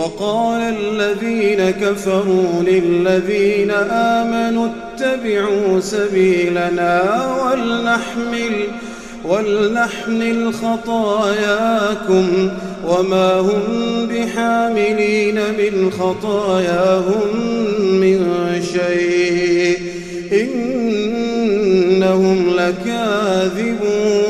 وقال الذين كفروا للذين آمنوا اتبعوا سبيلنا ولنحمل ولنحمل خطاياكم وما هم بحاملين من خطاياهم من شيء إنهم لكاذبون.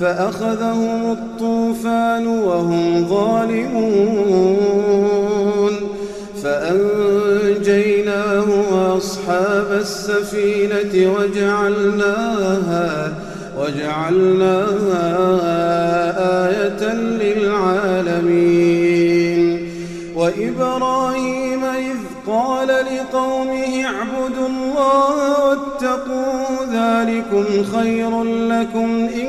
فأخذهم الطوفان وهم ظالمون. فأنجيناه وأصحاب السفينة وجعلناها وجعلناها آية للعالمين. وإبراهيم إذ قال لقومه اعبدوا الله واتقوا ذلكم خير لكم إن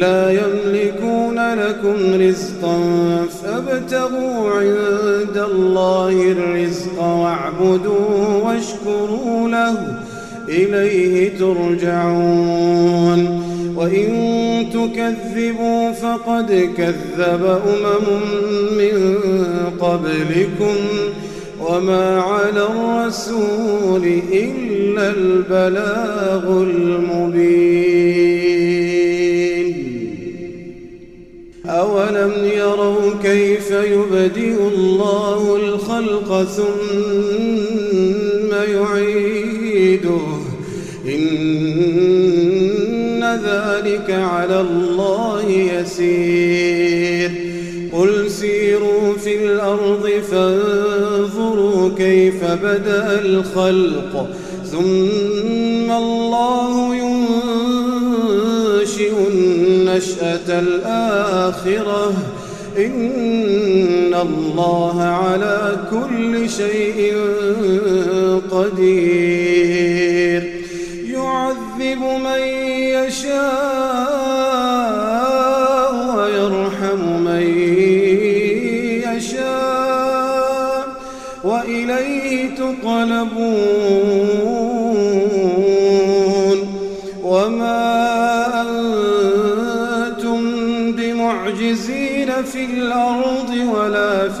لا يملكون لكم رزقا فابتغوا عند الله الرزق واعبدوه واشكروا له إليه ترجعون. وإن تكذبوا فقد كذب أمم من قبلكم وما على الرسول إلا البلاغ المبين. أولم يروا كيف يبدئ الله الخلق ثم يعيده؟ إن ذلك على الله يسير. قل سيروا في الأرض فانظروا كيف بدأ الخلق. ثم الله الآخرة. إن الله على كل شيء قدير. يعذب من يشاء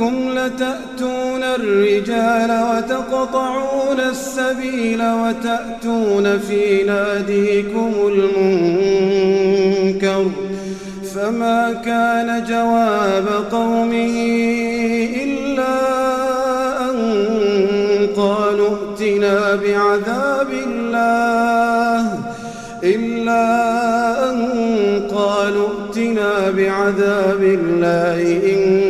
أئنكم لتأتون الرجال وتقطعون السبيل وتأتون في ناديكم المنكر فما كان جواب قومه إلا أن قالوا ائتنا بعذاب الله إلا أن قالوا ائتنا بعذاب الله إن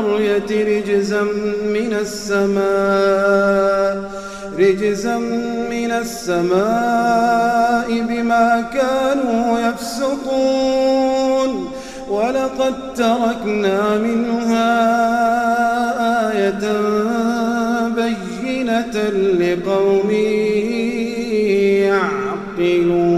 القرية رجزا من السماء رجزا من السماء بما كانوا يفسقون. ولقد تركنا منها آية بينة لقوم يعقلون.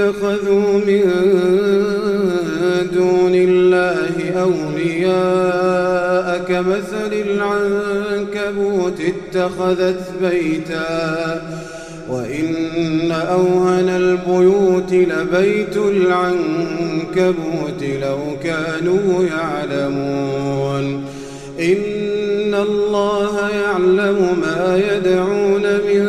اتخذوا من دون الله أولياء كمثل العنكبوت اتخذت بيتا وإن أوهن البيوت لبيت العنكبوت لو كانوا يعلمون إن الله يعلم ما يدعون من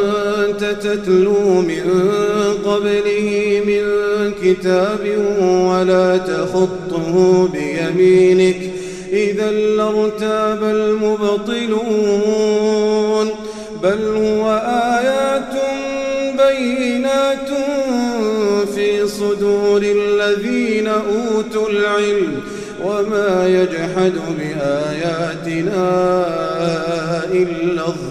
تتلو من قبله من كتاب ولا تخطه بيمينك إذا لارتاب المبطلون بل هو آيات بينات في صدور الذين أوتوا العلم وما يجحد بآياتنا إلا الظالمون.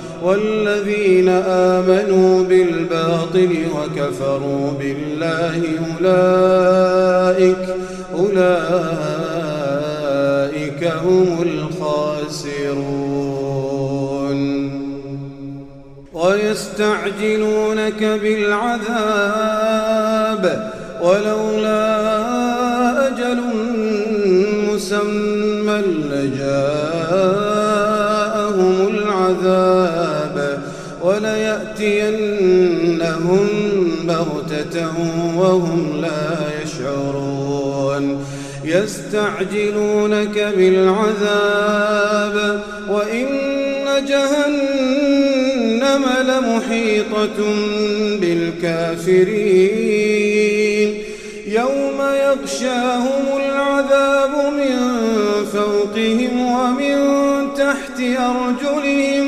والذين آمنوا بالباطل وكفروا بالله أولئك أولئك هم الخاسرون. ويستعجلونك بالعذاب ولولا وليأتينهم بغتة وهم لا يشعرون. يستعجلونك بالعذاب وإن جهنم لمحيطة بالكافرين. يوم يغشاهم العذاب من فوقهم ومن تحت أرجلهم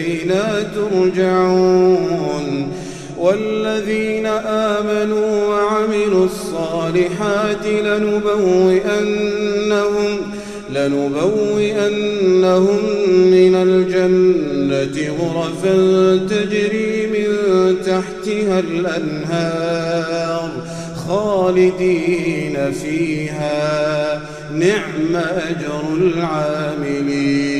إلينا ترجعون. والذين آمنوا وعملوا الصالحات لنبوئنهم لنبوئنهم من الجنة غرفا تجري من تحتها الأنهار خالدين فيها. نعم أجر العاملين.